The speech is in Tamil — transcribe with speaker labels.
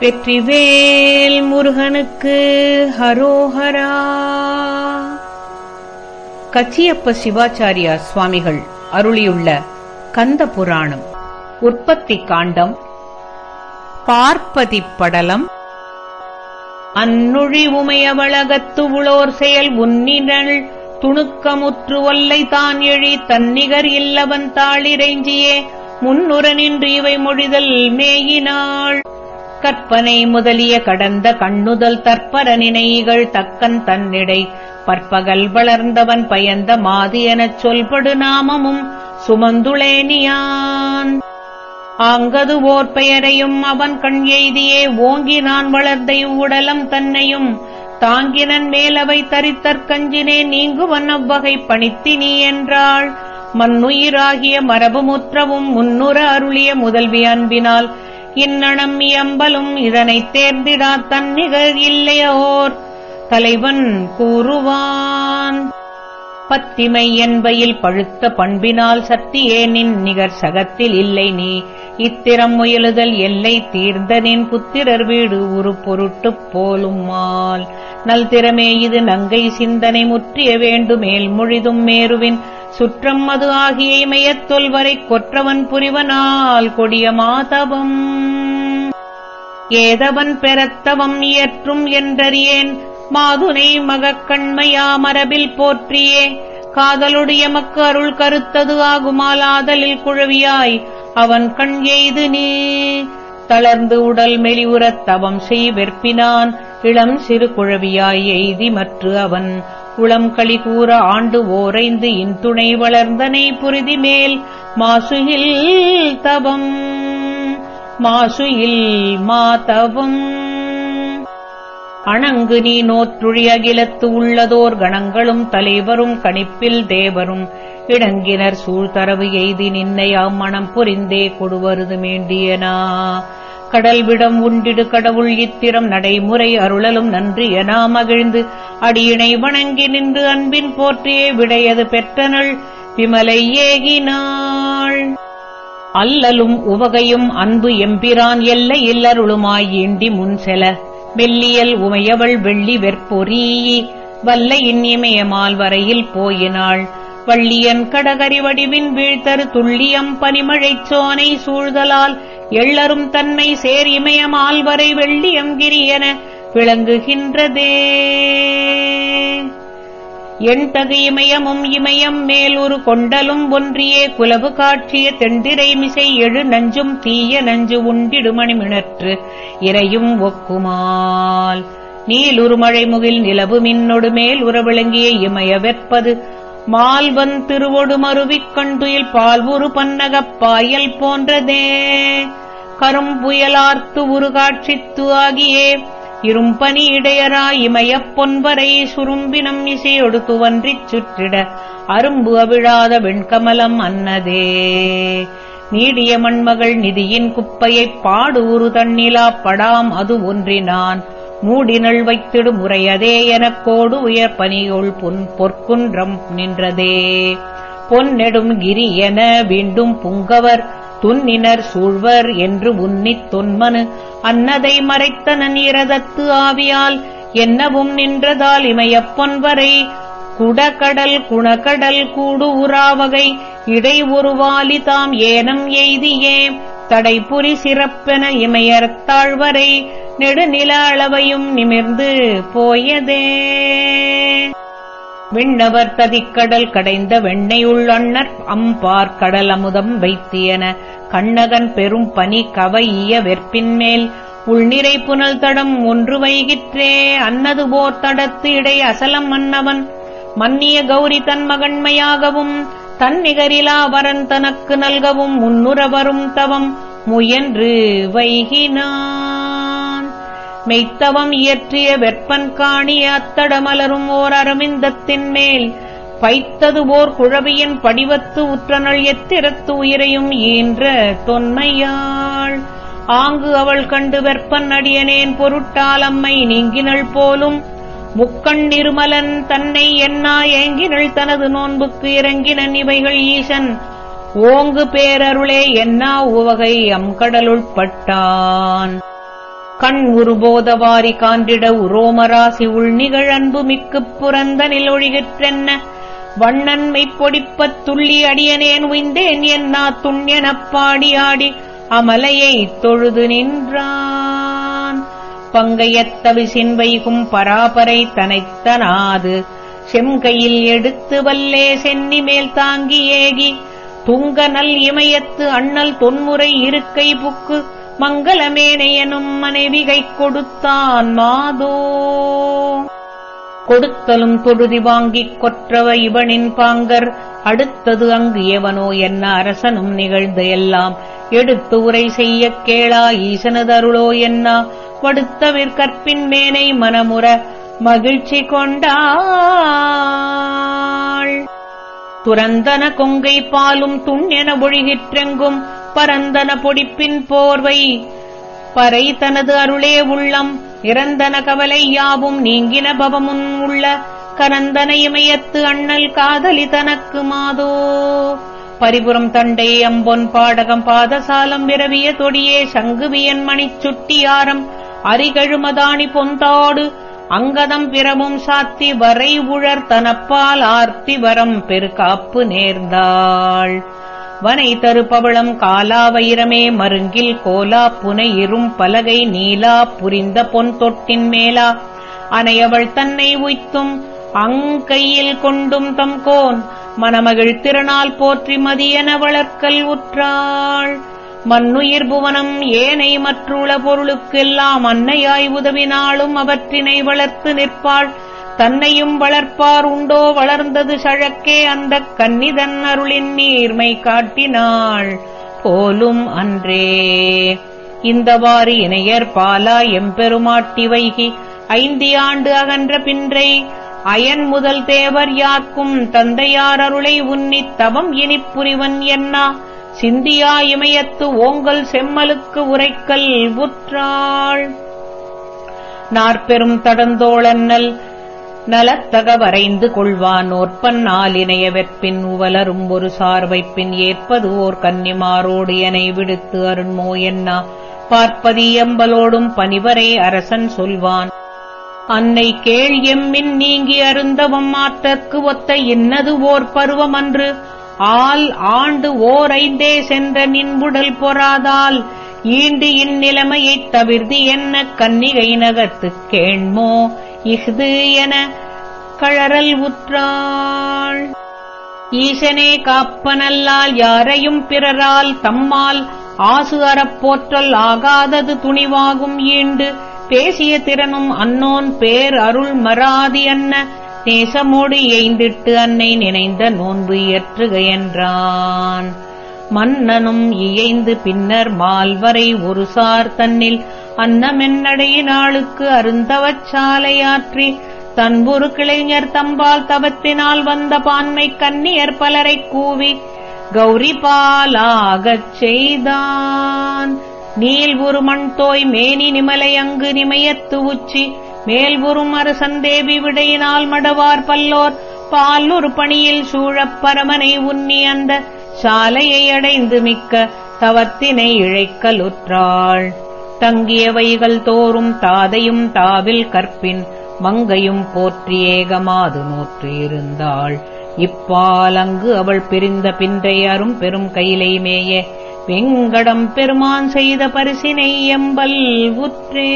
Speaker 1: வெற்றிவேல் முருகனுக்கு ஹரோஹரா. கச்சியப்ப சிவாச்சாரியா சுவாமிகள் அருளியுள்ள கந்த புராணம் உற்பத்தி காண்டம் பார்ப்பதி படலம் அந்நுழி உமையவளகத்து உளோர் செயல் உன்னினள் துணுக்கமுற்று ஒல்லை தான் எழி தன்னிகர் இல்லவன் தாளிரைஞ்சியே முன்னுர நின்று இவை மொழிதல் மேயினாள். கற்பனை முதலிய கடந்த கண்ணுதல் தற்பர நினைகள் தக்கன் தன்னிடை. பற்பகல் வளர்ந்தவன் பயந்த மாதி எனச் சொல்படு நாமமும் சுமந்துளேனியான். ஆங்கது ஓர் பெயரையும் அவன் கண் எய்தியே ஓங்கி நான் வளர்ந்த இவ்வுடலம் தன்னையும். தாங்கினன் மேலவை தரித்தற்கஞ்சினே நீங்குவன் அவ்வகை பணித்தினி என்றாள். மண்ணுயிராகிய மரபுமுற்றவும் முன்னுற அருளிய முதல்வி அன்பினால் இன்னணம் இயம்பலும் இதனைத் தேர்ந்திடா தன்னிகழ் இல்லையோர். தலைவன் கூறுவான் பத்திமை என்பையில் பழுத்த பண்பினால் சத்தியேனின் நிகர் சகத்தில் இல்லை நீ. இத்திரம் முயலுதல் எல்லை தீர்ந்த நின் புத்திரர் வீடு உரு பொருட்டுப் போலுமால் நல்திறமே இது நங்கை சிந்தனை முற்றிய வேண்டுமேல் முழிதும் மேருவின் சுற்றம் அது ஆகிய இமயத் தொல்வரை கொற்றவன் புரிவனால் கொடிய மாதவம். ஏதவன் பெறத்தவம் இயற்றும் என்றறியேன். மாதுனை மகக்கண்மையா மரபில் போற்றியே. காதலுடைய மக்கு அருள் கருத்தது ஆகுமால் ஆதலில் குழவியாய். அவன் கண் எய்து நீ. தளர்ந்து உடல் மெலிவுறத் தவம் செய் வெற்பினான் இளம் சிறு குழவியாய் எய்தி மற்று அவன். உளம் களி கூற ஆண்டு ஓரைந்து இன்துணை வளர்ந்தனை புரிதி மேல் மாசுகில் தவம். மாசுயில் மாதவம். அணங்கு நீ நோற்றுழி அகிலத்து உள்ளதோர் கணங்களும் தலைவரும் கணிப்பில் தேவரும். இடங்கினர் சூழ்தரவு எய்தி நின்னையாம் மனம் புரிந்தே கொடுவருது மேண்டியனா. கடல்விடம் உண்டிடு கடவுள் இத்திரம் நடைமுறை அருளலும் நன்றி என மகிழ்ந்து அடியினை வணங்கி நின்று அன்பின் போற்றியே விடையது பெற்றனள் விமலை ஏகினாள். அல்லலும் உவகையும் அன்பு எம்பிரான் எல்லை இல்லருளுமாய் ஈண்டி முன் செல. வெள்ளியல் உமையவள் வெள்ளி வெற்பொறீ வல்ல இன்னிமயமால் வரையில் போயினாள். வள்ளியன் கடகரி வடிவின் வீழ்த்தரு துள்ளியம் பனிமழைச் சோனை சூழ்தலால் எள்ளரும் தன்மை சேர் இமயம் வரை வெள்ளியம் என விளங்குகின்றதே. எண்தகு இமயமும் இமயம் மேலுரு கொண்டலும் ஒன்றியே குலவு காட்சிய தெண்டிரை மிசை எழு நஞ்சும் தீய நஞ்சு உண்டிடுமணி மிணற்று இறையும் ஒக்குமால். நீலுருமழை முகில் நிலவு மின்னொடு மேல் உறவிளங்கிய இமய வெற்பது மால்வன் திருவொடு மருவிக் கண்டுயில் பால்வுரு பன்னகப் பாயல் போன்றதே. கரும்புயலார்த்து உருகாட்சித்து ஆகியே. இரும்பனி இடையரா இமயப் பொன்பரை சுரும்பினம் இசையொடு துவன்றிச் சுற்றிட. அரும்பு அவிழாத வெண்கமலம் அன்னதே. நீடிய மண்மகள் நிதியின் குப்பையைப் பாடு உரு தண்ணிலா படாம் அது ஒன்றினான். மூடினள் வைத்திடு முறையதே எனக் கோடு உயர் பனியுள் பொன் பொற்குன்றம் நின்றதே. பொன்னெடும் கிரி என வீண்டும் புங்கவர் துன்னினர் சூழ்வர் என்று உன்னித் தொன்மனு. அன்னதை மறைத்தனன் இரதத்து ஆவியால் என்னவும் நின்றதால் இமயப் பொன்வரை குடகடல் குணகடல் கூடு உறாவகை இடை ஒருவாலி தாம் ஏனம் எய்தியே. தடைபுரி சிறப்பென இமயறத் நெடுநில அளவையும் நிமிர்ந்து போயதே. விண்ணவர் ததிக்கடல் கடைந்த வெண்ணையுள் உள்ளண்ணர் அம்பார் கடல் அமுதம் வைத்தியன. கண்ணகன் பெரும் பனி கவைய வெற்பின்மேல் உள்நிறை புனல் தடம் ஒன்று வைகிற்றே. அன்னது போர் தடத்து இடை அசலம் மன்னவன். மன்னிய கௌரி தன் மகன்மையாகவும் தன் நிகரிலா வரன் தனக்கு நல்கவும் முன்னுறவரும் தவம் முயன்று வைகினான். மெய்த்தவம் இயற்றிய வெப்பன் காணிய அத்தடமலரும் ஓர் அரவிந்தத்தின் மேல். பைத்தது ஓர் குழவியின் படிவத்து உற்றனள் எத்திரத்து உயிரையும் ஈன்ற தொன்மையாள் ஆங்கு அவள் கண்டு வெப்பன் அடியனேன் பொருட்டால் அம்மை நீங்கினள் போலும். முக்கண் நிருமலன் தன்னை என்னா ஏங்கினள் தனது நோன்புக்கு இறங்கினன் இவைகள் ஈசன். ஓங்கு பேரருளே என்னா உவகை அம் கடலுள்பட்டான் கண் உருபோதவாரி காண்டிட உரோமராசி உள்நிகழ் அன்பு மிக்குப் புறந்தனில் ஒழிகிற்றென்ன வண்ணன்மை பொடிப்பத் துள்ளி அடியனேன் உய்ந்தேன் என்னா துண்யனப் பாடி ஆடி அமலையைத் தொழுது நின்றான். பங்கையத்தவிசின் வைகும் பராபரை தனைத்தனாது. செம்கையில் எடுத்து வல்லே சென்னி மேல் தாங்கி ஏகி. துங்க நல் இமயத்து அண்ணல் தொன்முறை இருக்கை புக்கு மங்களமேனையனும் மனைவிகை கொடுத்தான் மாதோ. கொடுத்தலும் தொழுதி வாங்கிக் கொற்றவ இவனின் பாங்கர். அடுத்தது அங்கு எவனோ என்ன அரசனும் நிகழ்ந்த எல்லாம் எடுத்து உரை செய்யக் கேளா ஈசனதருளோ என்ன. வடுத்தவிற் கற்பின் மேனை மனமுற மகிழ்ச்சி கொண்டாள். துறந்தன கொங்கை பாலும் துண்ணென ஒழுகிற்றெங்கும். பரந்தன பொடிப்பின் போர்வை. பறை தனது அருளே உள்ளம். இறந்தன கவலை யாவும் நீங்கின பவமுன் உள்ள கரந்தன இமயத்து அண்ணல் காதலி தனக்கு மாதோ. பரிபுறம் தண்டை அம்பொன் பாடகம் பாதசாலம் விரவிய தொடியே சங்குவியன் மணிச் சுட்டியாரம் அரிகழுமதானி பொந்தாடு. அங்கதம் பிறவும் சாத்தி வரை உழர் தனப்பால் ஆர்த்தி வரம் பெருகாப்பு நேர்ந்தாள். வனை தரு பவளம் காலா வைரமே மருங்கில் கோலா புனை இரும் பலகை நீலா புரிந்த பொன் தொட்டின் மேலா. அனையவள் தன்னை உய்த்தும் அங்கையில் கொண்டும் தம் கோன். மணமகிழ் திறனால் போற்றி மதியன வளர்க்கல் உற்றாள். மண்ணுயிர் புவனம் ஏனை மற்றுள பொருளுக்கெல்லாம் அன்னையாய் உதவினாலும் அவற்றினை வளர்த்து நிற்பாள். தன்னையும் வளர்ப்பார் உண்டோ வளர்ந்தது சழக்கே அந்தக் கன்னிதன் அருளின் நீர்மை காட்டினாள் போலும் அன்றே. இந்தவாறு இணையர் பாலா எம்பெருமாட்டி வைகி ஐந்தியாண்டு அகன்ற பின்றை அயன் முதல் தேவர் யார்க்கும் தந்தையார் அருளை உன்னித் தவம் இனிப்புரிவன் என்னா? சிந்தியா இமயத்து ஓங்கல் செம்மலுக்கு உரைக்கல் உற்றாள். நாற்பெரும் தடந்தோழன்னல் நலத்தக வரைந்து கொள்வான் ஓற்பன் நாளினைய வெற்பின் உவலரும் ஒரு சார்வைப்பின் ஏற்பது ஓர் கன்னிமாரோடு என விடுத்து அருண்மோ என்னா? பார்ப்பதியம்பலோடும் எம்பலோடும் அரசன் சொல்வான். அன்னை கேள் எம்மின் நீங்கி அருந்தவம் மாற்றற்கு ஒத்த இன்னது ஓர் பருவமன்று. ஆல் ஆண்டு ஓர் ஐந்தே சென்ற நின்புடல் பொறாதால் ஈண்டு இந்நிலைமையைத் தவிர்த்து என்ன கன்னிகை நகத்துக் கேண்மோ? இஃது என கழறல் உற்றாள். ஈசனே காப்பனல்லால் யாரையும் பிறரால் தம்மால் ஆசு அறப்போற்றல் ஆகாதது துணிவாகும் ஈண்டு. பேசிய திறனும் அன்னோன் பேர் அருள் மராதி அன்ன நேசமோடு எய்ந்திட்டு அன்னை நினைந்த நோன்பு இயற்றுக என்றான் மன்னனும் இயைந்து பின்னர் மால்வரை ஒருசார் தன்னில் அன்னமென்னடையினாளுக்கு அருந்தவச் சாலையாற்றி தன்புரு கிளைஞர் தம்பால் தவத்தினால் வந்த பான்மை கன்னியர் பலரைக் கூவி கௌரி பாலாகச் செய்தான். நீல் ஒரு மண் தோய் மேனி நிமலை அங்கு நிமையத்து உச்சி மேல் உறும் அரசந்தேவி விடையினால் மடவார் பல்லோர் பால் ஒரு பணியில் சூழப் பரமனை உன்னி அந்த சாலையை அடைந்து மிக்க தவத்தினை இழைக்கலுற்றாள். தங்கியவைகள் தோறும் தாதையும் தாவில் கற்பின் மங்கையும் போற்றி ஏகமாது நோற்று இருந்தாள் இப்பால் அங்கு அவள் பிரிந்த பின்றை அரும் பெரும் கையிலை மேய வெங்கடம் பெருமான் செய்த பரிசினை எம்பல் உற்றே.